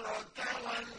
الصورة والميزان